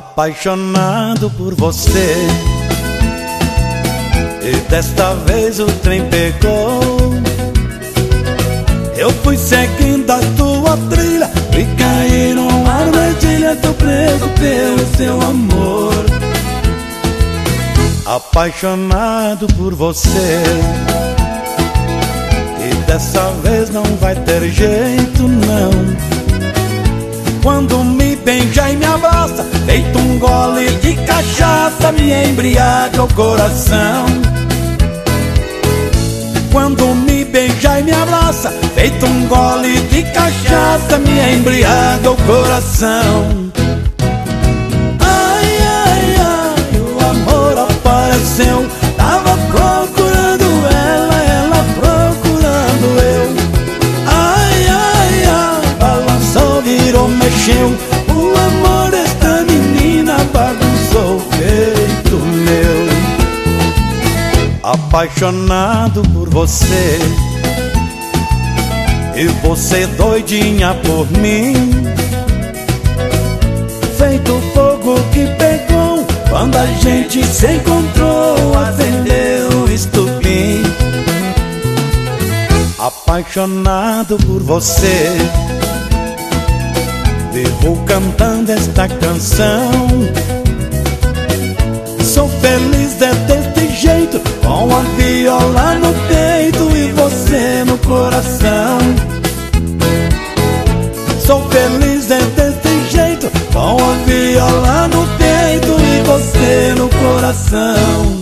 Apaixonado por você. E desta vez o trem pegou. Eu fui seguindo a tua trilha E caí numa armadilha Tô preso pelo seu amor. Apaixonado por você. E dessa vez não vai ter jeito Me embriaga o coração. Quando me beija e me abraça Feito um gole de cachaça Me embriaga o coração apaixonado por você. E você doidinha por mim. Feito fogo que pegou Quando a gente se encontrou Acendeu estupim. Apaixonado por você. Vivo cantando esta canção feliz é desse jeito Com a viola no peito e você no coração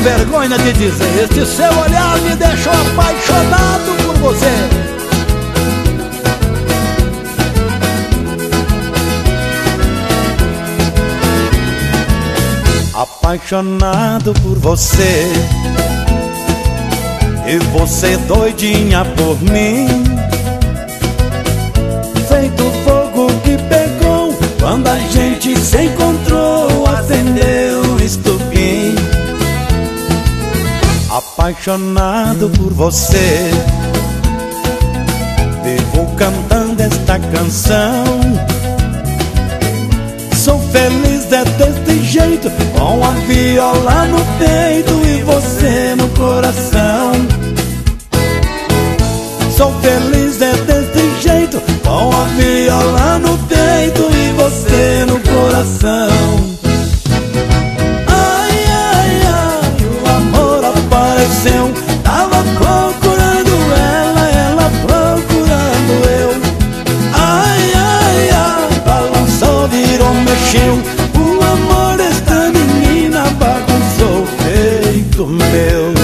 vergonha de dizer. Este seu olhar me deixou apaixonado por você. Apaixonado por você. E você doidinha por mim. Feito fogo que pegou Quando a gente se encontrou Acendeu o estupim apaixonado por você. Vivo cantando esta canção. Sou feliz é deste jeito, com a viola no peito e você no coração. Sou feliz é deste jeito, com a viola no peito e você no coração. O amor desta menina bagunçou o peito meu.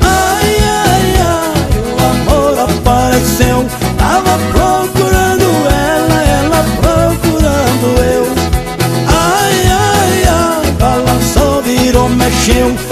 Ai, ai, ai, o amor apareceu. Tava procurando ela, ela procurando eu. Ai, ai, ai, balançou, virou, mexeu